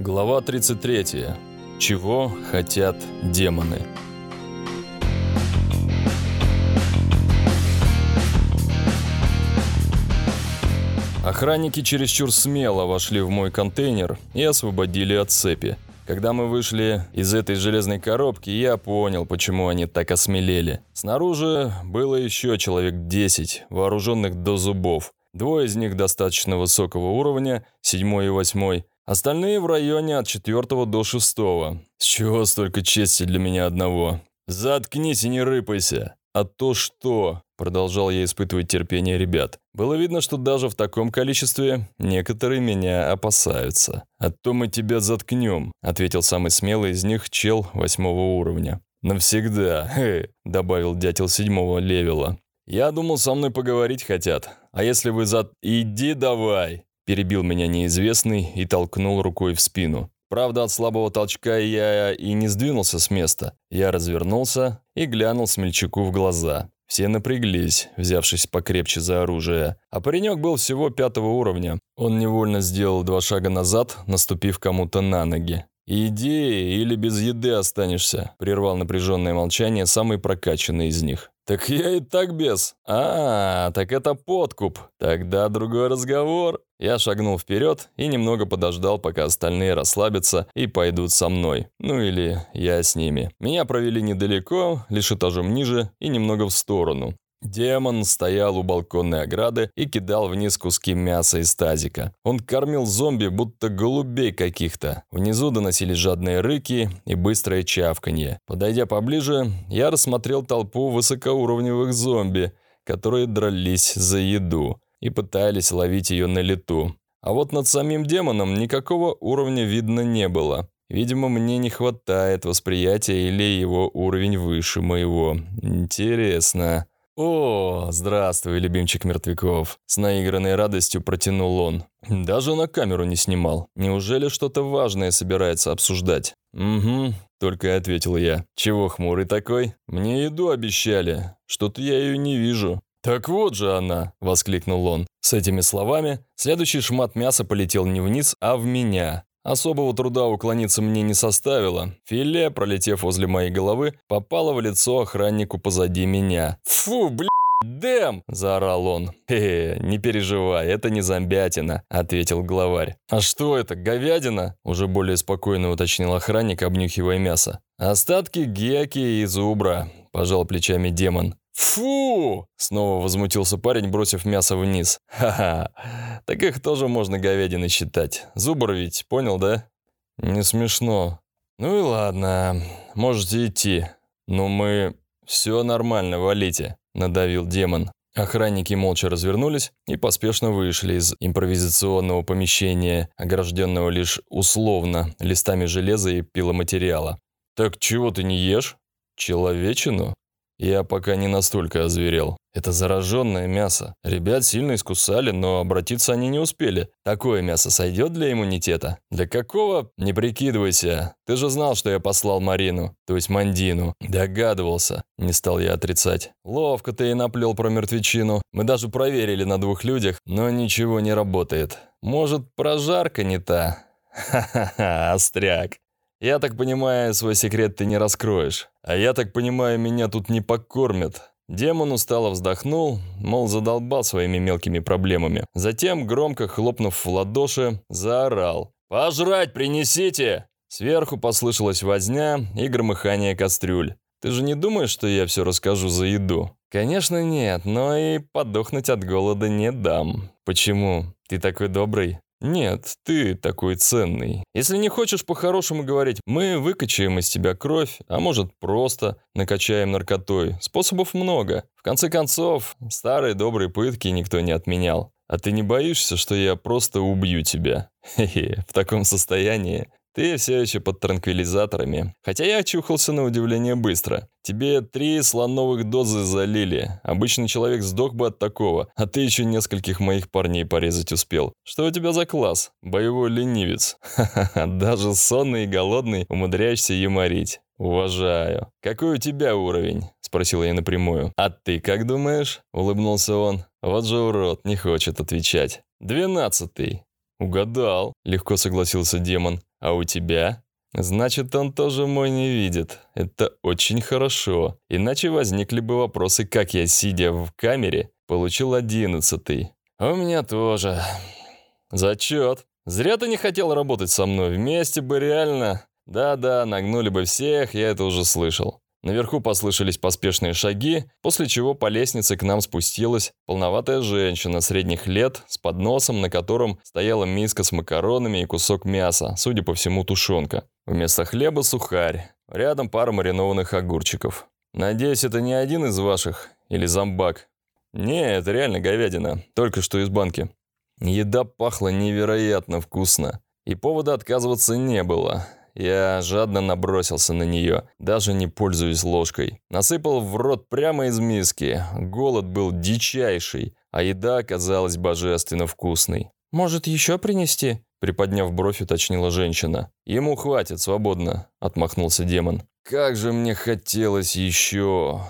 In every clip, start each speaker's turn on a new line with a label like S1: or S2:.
S1: Глава 33. Чего хотят демоны? Охранники чересчур смело вошли в мой контейнер и освободили от цепи. Когда мы вышли из этой железной коробки, я понял, почему они так осмелели. Снаружи было еще человек 10, вооруженных до зубов. Двое из них достаточно высокого уровня, седьмой и восьмой, Остальные в районе от четвертого до шестого. С чего столько чести для меня одного? Заткнись и не рыпайся. А то что? Продолжал я испытывать терпение ребят. Было видно, что даже в таком количестве некоторые меня опасаются. «А то мы тебя заткнем», — ответил самый смелый из них чел восьмого уровня. «Навсегда», — добавил дятел седьмого левела. «Я думал, со мной поговорить хотят. А если вы за... Иди давай!» Перебил меня неизвестный и толкнул рукой в спину. Правда, от слабого толчка я и не сдвинулся с места. Я развернулся и глянул смельчаку в глаза. Все напряглись, взявшись покрепче за оружие. А паренек был всего пятого уровня. Он невольно сделал два шага назад, наступив кому-то на ноги. «Иди, или без еды останешься», – прервал напряженное молчание самый прокачанный из них. «Так я и так без. А, так это подкуп. Тогда другой разговор». Я шагнул вперед и немного подождал, пока остальные расслабятся и пойдут со мной. Ну или я с ними. Меня провели недалеко, лишь этажом ниже и немного в сторону. Демон стоял у балконной ограды и кидал вниз куски мяса из тазика. Он кормил зомби, будто голубей каких-то. Внизу доносились жадные рыки и быстрое чавканье. Подойдя поближе, я рассмотрел толпу высокоуровневых зомби, которые дрались за еду и пытались ловить ее на лету. А вот над самим демоном никакого уровня видно не было. Видимо, мне не хватает восприятия или его уровень выше моего. Интересно. «О, здравствуй, любимчик мертвяков!» С наигранной радостью протянул он. Даже на камеру не снимал. Неужели что-то важное собирается обсуждать? «Угу», — только и ответил я. «Чего хмурый такой? Мне еду обещали. Что-то я ее не вижу». «Так вот же она!» – воскликнул он. С этими словами следующий шмат мяса полетел не вниз, а в меня. Особого труда уклониться мне не составило. Филе, пролетев возле моей головы, попало в лицо охраннику позади меня. «Фу, бля!» «Дэм!» – заорал он. «Хе, не переживай, это не зомбятина», – ответил главарь. «А что это, говядина?» – уже более спокойно уточнил охранник, обнюхивая мясо. «Остатки геки и зубра», – пожал плечами демон. «Фу!» – снова возмутился парень, бросив мясо вниз. «Ха-ха, так их тоже можно говядиной считать. Зубр ведь, понял, да?» «Не смешно. Ну и ладно, можете идти. Но мы... Все нормально, валите», – надавил демон. Охранники молча развернулись и поспешно вышли из импровизационного помещения, огражденного лишь условно листами железа и пиломатериала. «Так чего ты не ешь? Человечину?» Я пока не настолько озверел. Это зараженное мясо. Ребят сильно искусали, но обратиться они не успели. Такое мясо сойдет для иммунитета? Для какого? Не прикидывайся. Ты же знал, что я послал Марину, то есть Мандину. Догадывался. Не стал я отрицать. Ловко ты и наплел про мертвечину. Мы даже проверили на двух людях, но ничего не работает. Может, прожарка не та? Ха-ха-ха, остряк. Я так понимаю, свой секрет ты не раскроешь. А я так понимаю, меня тут не покормят. Демон устало вздохнул, мол, задолбал своими мелкими проблемами. Затем, громко хлопнув в ладоши, заорал. «Пожрать принесите!» Сверху послышалась возня и громыхание кастрюль. «Ты же не думаешь, что я все расскажу за еду?» «Конечно нет, но и подохнуть от голода не дам. Почему? Ты такой добрый?» «Нет, ты такой ценный. Если не хочешь по-хорошему говорить, мы выкачаем из тебя кровь, а может просто накачаем наркотой. Способов много. В конце концов, старые добрые пытки никто не отменял. А ты не боишься, что я просто убью тебя? Хе-хе, в таком состоянии ты все еще под транквилизаторами. Хотя я очухался на удивление быстро. Тебе три слоновых дозы залили. Обычный человек сдох бы от такого, а ты еще нескольких моих парней порезать успел. Что у тебя за класс? Боевой ленивец. Ха-ха-ха, даже сонный и голодный умудряешься юморить. «Уважаю. Какой у тебя уровень?» – спросил я напрямую. «А ты как думаешь?» – улыбнулся он. «Вот же урод, не хочет отвечать». «Двенадцатый». «Угадал», – легко согласился демон. А у тебя? Значит, он тоже мой не видит. Это очень хорошо. Иначе возникли бы вопросы, как я, сидя в камере, получил одиннадцатый. У меня тоже. Зачет. Зря ты не хотел работать со мной. Вместе бы реально... Да-да, нагнули бы всех, я это уже слышал. Наверху послышались поспешные шаги, после чего по лестнице к нам спустилась полноватая женщина средних лет с подносом, на котором стояла миска с макаронами и кусок мяса, судя по всему, тушенка. Вместо хлеба сухарь, рядом пара маринованных огурчиков. Надеюсь, это не один из ваших или зомбак. Не, это реально говядина, только что из банки. Еда пахла невероятно вкусно, и повода отказываться не было. Я жадно набросился на нее, даже не пользуясь ложкой. Насыпал в рот прямо из миски. Голод был дичайший, а еда оказалась божественно вкусной.
S2: «Может, еще принести?»
S1: Приподняв бровь, уточнила женщина. «Ему хватит, свободно», — отмахнулся демон. «Как же мне хотелось еще!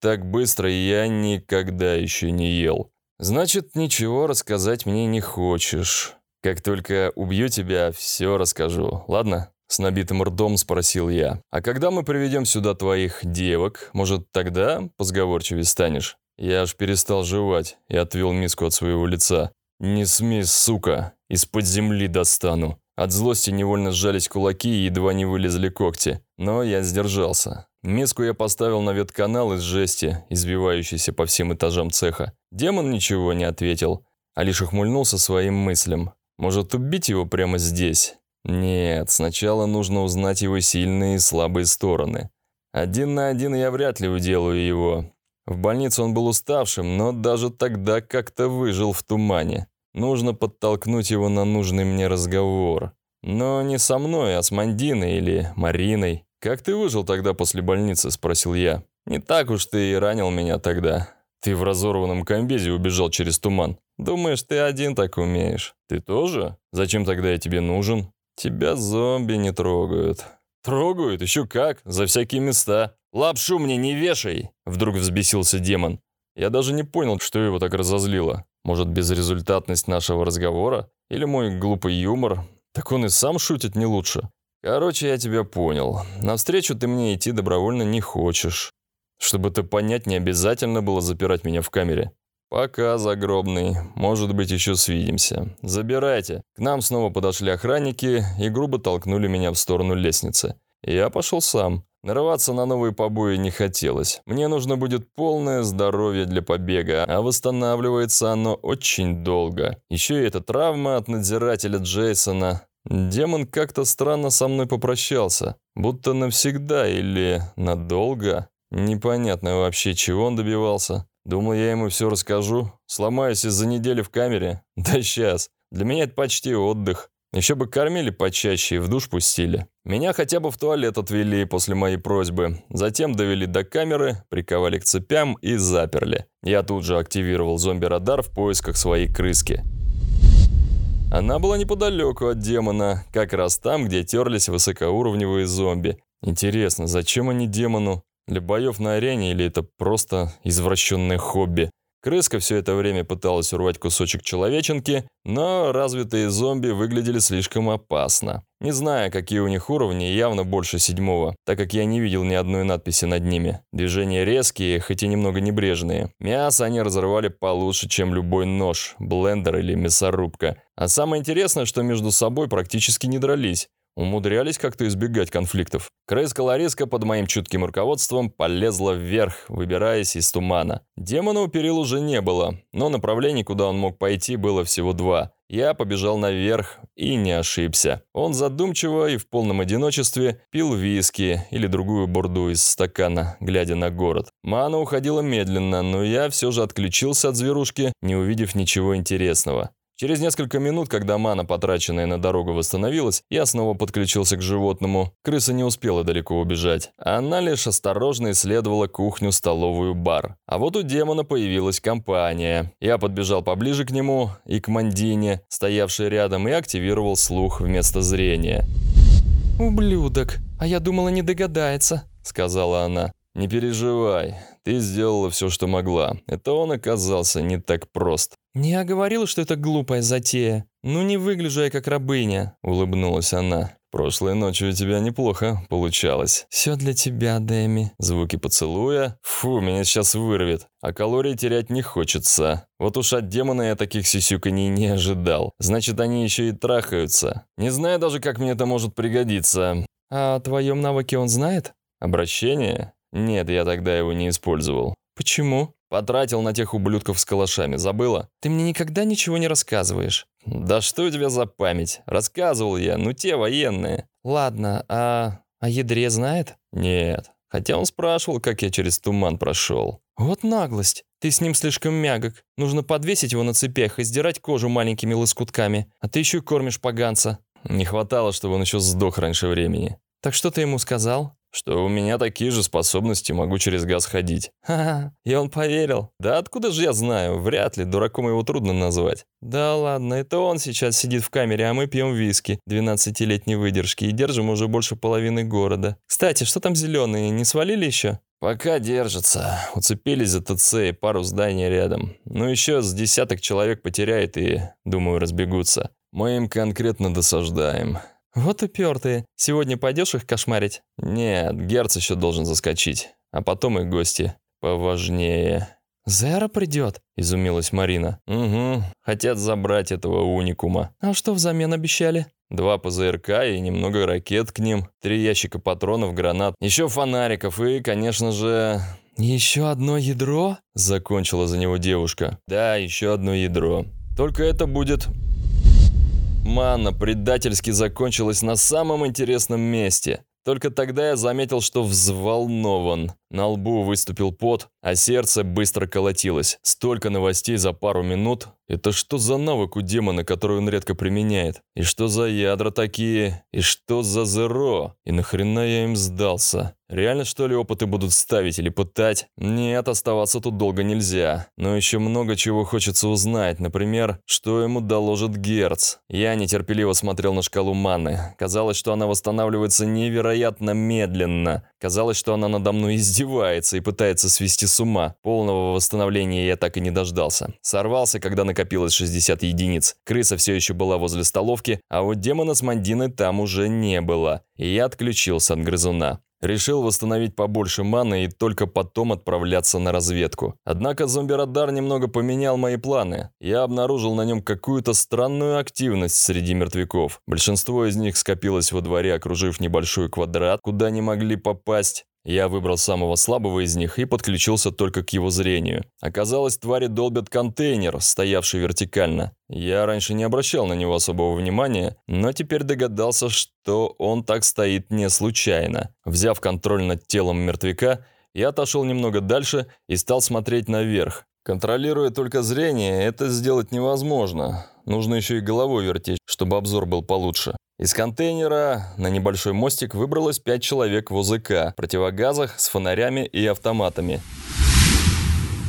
S1: Так быстро я никогда еще не ел. Значит, ничего рассказать мне не хочешь. Как только убью тебя, все расскажу, ладно?» С набитым ртом спросил я. «А когда мы приведем сюда твоих девок, может, тогда позговорчивее станешь?» Я аж перестал жевать и отвел миску от своего лица. «Не смей, сука, из-под земли достану». От злости невольно сжались кулаки и едва не вылезли когти. Но я сдержался. Миску я поставил на ветканал из жести, избивающийся по всем этажам цеха. Демон ничего не ответил, а лишь ухмыльнулся своим мыслям. Может, убить его прямо здесь? Нет, сначала нужно узнать его сильные и слабые стороны. Один на один я вряд ли уделаю его. В больнице он был уставшим, но даже тогда как-то выжил в тумане. Нужно подтолкнуть его на нужный мне разговор. Но не со мной, а с Мандиной или Мариной. «Как ты выжил тогда после больницы?» – спросил я. «Не так уж ты и ранил меня тогда. Ты в разорванном комбезе убежал через туман. Думаешь, ты один так умеешь? Ты тоже? Зачем тогда я тебе нужен?» «Тебя зомби не трогают». «Трогают? Еще как? За всякие места. Лапшу мне не вешай!» Вдруг взбесился демон. Я даже не понял, что его так разозлило. Может, безрезультатность нашего разговора? Или мой глупый юмор? Так он и сам шутит не лучше. Короче, я тебя понял. Навстречу ты мне идти добровольно не хочешь. Чтобы это понять, не обязательно было запирать меня в камере. «Пока, загробный. Может быть, еще свидимся. Забирайте». К нам снова подошли охранники и грубо толкнули меня в сторону лестницы. Я пошел сам. Нарываться на новые побои не хотелось. Мне нужно будет полное здоровье для побега, а восстанавливается оно очень долго. Еще и эта травма от надзирателя Джейсона. Демон как-то странно со мной попрощался. Будто навсегда или надолго. Непонятно вообще, чего он добивался. Думал, я ему все расскажу. Сломаюсь из-за недели в камере. Да сейчас. Для меня это почти отдых. Еще бы кормили почаще и в душ пустили. Меня хотя бы в туалет отвели после моей просьбы. Затем довели до камеры, приковали к цепям и заперли. Я тут же активировал зомби-радар в поисках своей крыски. Она была неподалеку от демона, как раз там, где терлись высокоуровневые зомби. Интересно, зачем они демону? Для боев на арене или это просто извращенное хобби? Крыска все это время пыталась урвать кусочек человеченки, но развитые зомби выглядели слишком опасно. Не знаю, какие у них уровни, явно больше седьмого, так как я не видел ни одной надписи над ними. Движения резкие, хоть и немного небрежные. Мясо они разрывали получше, чем любой нож, блендер или мясорубка. А самое интересное, что между собой практически не дрались. Умудрялись как-то избегать конфликтов. Крыска-лариска под моим чутким руководством полезла вверх, выбираясь из тумана. Демона у перил уже не было, но направлений, куда он мог пойти, было всего два. Я побежал наверх и не ошибся. Он задумчиво и в полном одиночестве пил виски или другую бурду из стакана, глядя на город. Мана уходила медленно, но я все же отключился от зверушки, не увидев ничего интересного. Через несколько минут, когда мана, потраченная на дорогу, восстановилась, я снова подключился к животному. Крыса не успела далеко убежать. Она лишь осторожно исследовала кухню, столовую, бар. А вот у демона появилась компания. Я подбежал поближе к нему и к Мандине, стоявшей рядом, и активировал слух вместо зрения.
S2: «Ублюдок, а я думала, не догадается», — сказала она.
S1: «Не переживай, ты сделала все, что могла. Это он оказался не так прост».
S2: «Не я говорила, что это глупая затея. Ну не выгляжу я как рабыня», — улыбнулась она.
S1: Прошлой ночью у тебя неплохо получалось.
S2: Все для тебя, Дэми.
S1: Звуки поцелуя. Фу, меня сейчас вырвет. А калорий терять не хочется. Вот уж от демона я таких сисюканий не ожидал. Значит, они еще и трахаются. Не знаю даже, как мне это может пригодиться.
S2: А о твоем навыке он знает?
S1: Обращение? Нет, я тогда его не использовал.
S2: Почему?
S1: Потратил на тех ублюдков с калашами, забыла?
S2: Ты мне никогда ничего не рассказываешь.
S1: Да что у тебя за память? Рассказывал я, ну те военные.
S2: Ладно, а о ядре знает?
S1: Нет. Хотя он спрашивал, как я через туман прошел.
S2: Вот наглость. Ты с ним слишком мягок. Нужно подвесить его на цепях и сдирать кожу маленькими лоскутками. А ты еще кормишь поганца.
S1: Не хватало, чтобы он еще сдох раньше времени.
S2: Так что ты ему сказал?
S1: Что у меня такие же способности, могу через газ ходить.
S2: Ха-ха, и он поверил.
S1: Да откуда же я знаю? Вряд ли, дураком его трудно назвать.
S2: Да ладно, это он сейчас сидит в камере, а мы пьем виски 12-летней выдержки и держим уже больше половины города. Кстати, что там зеленые, не свалили еще?
S1: Пока держатся. Уцепились за ТЦ и пару зданий рядом. Ну еще с десяток человек потеряет и, думаю, разбегутся. Мы им конкретно досаждаем.
S2: Вот упертые. Сегодня пойдешь их кошмарить?
S1: Нет, Герц еще должен заскочить. А потом и гости. Поважнее.
S2: «Зера придет?» – изумилась Марина.
S1: «Угу, хотят забрать этого уникума».
S2: «А что взамен обещали?»
S1: Два ПЗРК и немного ракет к ним, три ящика патронов, гранат, еще фонариков и, конечно же...
S2: «Еще одно ядро?»
S1: – закончила за него девушка. «Да, еще одно ядро. Только это будет Манна предательски закончилась на самом интересном месте. Только тогда я заметил, что взволнован. На лбу выступил пот, а сердце быстро колотилось. Столько новостей за пару минут. Это что за навык у демона, который он редко применяет? И что за ядра такие? И что за зеро? И нахрена я им сдался? Реально, что ли, опыты будут ставить или пытать? Нет, оставаться тут долго нельзя. Но еще много чего хочется узнать. Например, что ему доложит Герц. Я нетерпеливо смотрел на шкалу маны. Казалось, что она восстанавливается невероятно медленно. Казалось, что она надо мной издевается и пытается свести с ума. Полного восстановления я так и не дождался. Сорвался, когда накопилось 60 единиц. Крыса все еще была возле столовки, а вот демона с Мандиной там уже не было. И я отключился от грызуна. Решил восстановить побольше маны и только потом отправляться на разведку. Однако зомби-радар немного поменял мои планы. Я обнаружил на нем какую-то странную активность среди мертвяков. Большинство из них скопилось во дворе, окружив небольшой квадрат, куда не могли попасть. Я выбрал самого слабого из них и подключился только к его зрению. Оказалось, твари долбят контейнер, стоявший вертикально. Я раньше не обращал на него особого внимания, но теперь догадался, что он так стоит не случайно. Взяв контроль над телом мертвяка, я отошел немного дальше и стал смотреть наверх. Контролируя только зрение, это сделать невозможно. Нужно еще и головой вертеть, чтобы обзор был получше. Из контейнера на небольшой мостик выбралось пять человек в ОЗК, противогазах, с фонарями и автоматами.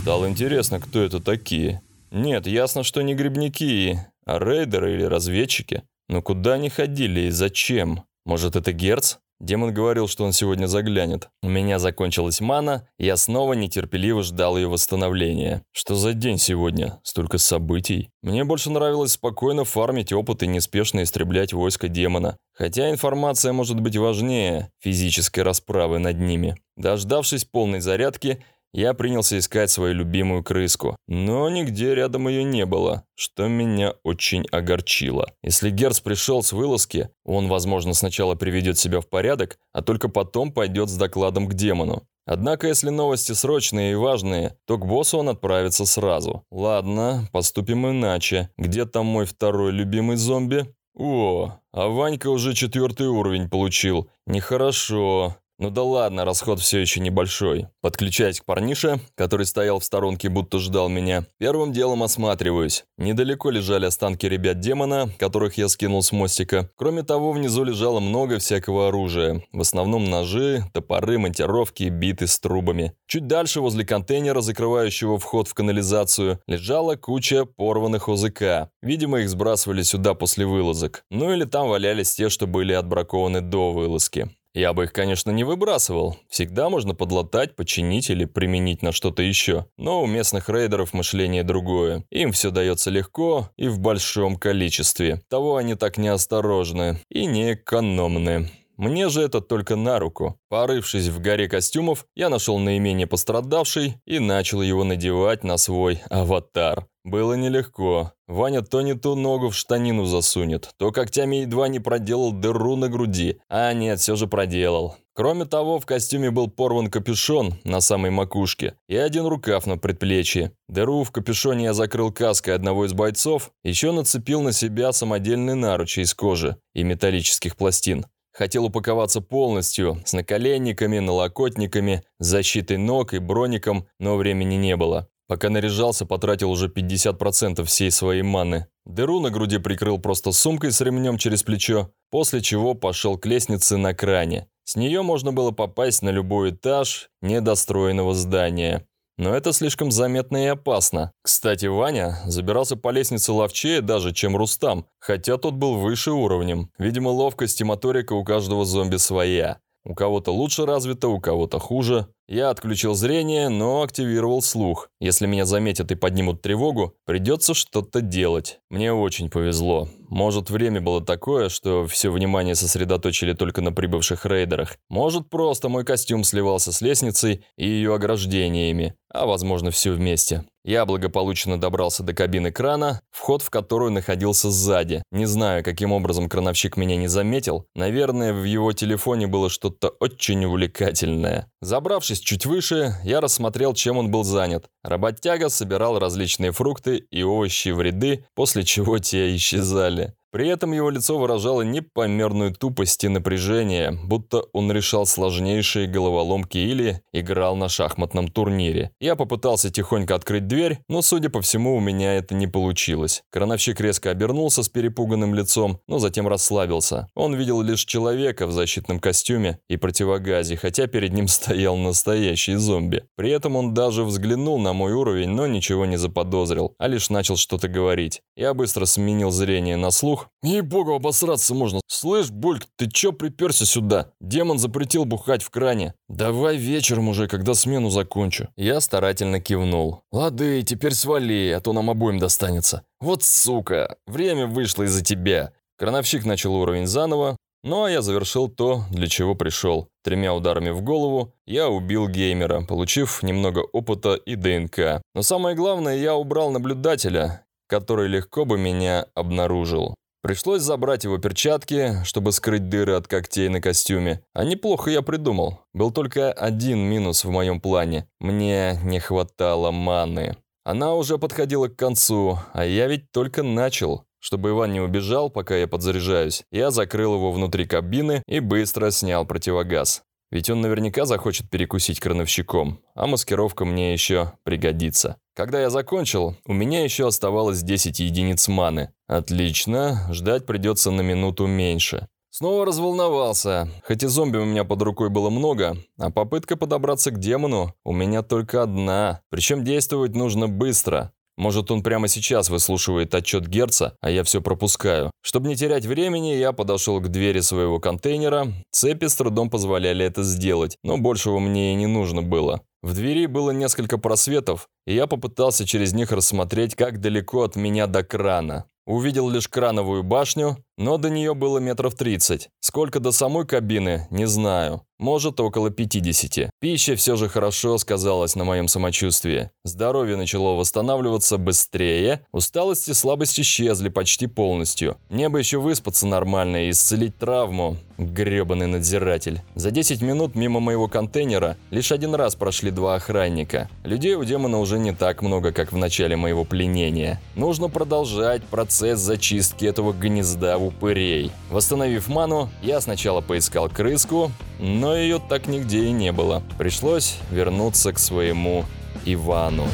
S1: Стало интересно, кто это такие. Нет, ясно, что не грибники, а рейдеры или разведчики. Но куда они ходили и зачем? Может, это Герц? Демон говорил, что он сегодня заглянет. У меня закончилась мана, и я снова нетерпеливо ждал ее восстановления. Что за день сегодня? Столько событий. Мне больше нравилось спокойно фармить опыт и неспешно истреблять войско демона. Хотя информация может быть важнее физической расправы над ними. Дождавшись полной зарядки, я принялся искать свою любимую крыску, но нигде рядом ее не было, что меня очень огорчило. Если Герц пришел с вылазки, он, возможно, сначала приведет себя в порядок, а только потом пойдет с докладом к демону. Однако, если новости срочные и важные, то к боссу он отправится сразу. Ладно, поступим иначе. Где там мой второй любимый зомби? О, а Ванька уже четвертый уровень получил. Нехорошо. Ну да ладно, расход все еще небольшой. Подключаясь к парнише, который стоял в сторонке, будто ждал меня, первым делом осматриваюсь. Недалеко лежали останки ребят-демона, которых я скинул с мостика. Кроме того, внизу лежало много всякого оружия. В основном ножи, топоры, монтировки, биты с трубами. Чуть дальше, возле контейнера, закрывающего вход в канализацию, лежала куча порванных ОЗК. Видимо, их сбрасывали сюда после вылазок. Ну или там валялись те, что были отбракованы до вылазки. Я бы их, конечно, не выбрасывал. Всегда можно подлатать, починить или применить на что-то еще. Но у местных рейдеров мышление другое. Им все дается легко и в большом количестве. Того они так неосторожны и неэкономны. Мне же это только на руку. Порывшись в горе костюмов, я нашел наименее пострадавший и начал его надевать на свой аватар. Было нелегко. Ваня то не ту ногу в штанину засунет, то когтями едва не проделал дыру на груди. А нет, все же проделал. Кроме того, в костюме был порван капюшон на самой макушке и один рукав на предплечье. Дыру в капюшоне я закрыл каской одного из бойцов, еще нацепил на себя самодельные наручи из кожи и металлических пластин. Хотел упаковаться полностью, с наколенниками, налокотниками, защитой ног и броником, но времени не было. Пока наряжался, потратил уже 50% всей своей маны. Дыру на груди прикрыл просто сумкой с ремнем через плечо, после чего пошел к лестнице на кране. С нее можно было попасть на любой этаж недостроенного здания. Но это слишком заметно и опасно. Кстати, Ваня забирался по лестнице ловчее даже, чем Рустам, хотя тот был выше уровнем. Видимо, ловкость и моторика у каждого зомби своя. У кого-то лучше развито, у кого-то хуже. Я отключил зрение, но активировал слух. Если меня заметят и поднимут тревогу, придется что-то делать. Мне очень повезло. Может, время было такое, что все внимание сосредоточили только на прибывших рейдерах. Может, просто мой костюм сливался с лестницей и ее ограждениями. А возможно, все вместе. Я благополучно добрался до кабины крана, вход в которую находился сзади. Не знаю, каким образом крановщик меня не заметил. Наверное, в его телефоне было что-то очень увлекательное. Забравшись чуть выше, я рассмотрел, чем он был занят. Работяга собирал различные фрукты и овощи в ряды, после чего те исчезали. böyle При этом его лицо выражало непомерную тупость и напряжение, будто он решал сложнейшие головоломки или играл на шахматном турнире. Я попытался тихонько открыть дверь, но, судя по всему, у меня это не получилось. Крановщик резко обернулся с перепуганным лицом, но затем расслабился. Он видел лишь человека в защитном костюме и противогазе, хотя перед ним стоял настоящий зомби. При этом он даже взглянул на мой уровень, но ничего не заподозрил, а лишь начал что-то говорить. Я быстро сменил зрение на слух, слух. Ей-богу, обосраться можно. Слышь, Бульк, ты чё приперся сюда? Демон запретил бухать в кране. Давай вечером уже, когда смену закончу. Я старательно кивнул. Лады, теперь свали, а то нам обоим достанется. Вот сука, время вышло из-за тебя. Крановщик начал уровень заново, ну а я завершил то, для чего пришел. Тремя ударами в голову я убил геймера, получив немного опыта и ДНК. Но самое главное, я убрал наблюдателя, который легко бы меня обнаружил. Пришлось забрать его перчатки, чтобы скрыть дыры от когтей на костюме. А неплохо я придумал. Был только один минус в моем плане. Мне не хватало маны. Она уже подходила к концу, а я ведь только начал. Чтобы Иван не убежал, пока я подзаряжаюсь, я закрыл его внутри кабины и быстро снял противогаз. Ведь он наверняка захочет перекусить крановщиком, а маскировка мне еще пригодится. Когда я закончил, у меня еще оставалось 10 единиц маны. Отлично, ждать придется на минуту меньше. Снова разволновался. Хоть и зомби у меня под рукой было много, а попытка подобраться к демону у меня только одна. Причем действовать нужно быстро. Может, он прямо сейчас выслушивает отчет Герца, а я все пропускаю. Чтобы не терять времени, я подошел к двери своего контейнера. Цепи с трудом позволяли это сделать, но большего мне и не нужно было. В двери было несколько просветов, и я попытался через них рассмотреть, как далеко от меня до крана. Увидел лишь крановую башню, но до нее было метров 30. Сколько до самой кабины, не знаю может около 50. Пища все же хорошо сказалась на моем самочувствии. Здоровье начало восстанавливаться быстрее, усталость и слабость исчезли почти полностью. Мне бы еще выспаться нормально и исцелить травму. Гребаный надзиратель. За 10 минут мимо моего контейнера лишь один раз прошли два охранника. Людей у демона уже не так много, как в начале моего пленения. Нужно продолжать процесс зачистки этого гнезда упырей. Восстановив ману, я сначала поискал крыску, но ее так нигде и не было. Пришлось вернуться к своему Ивану.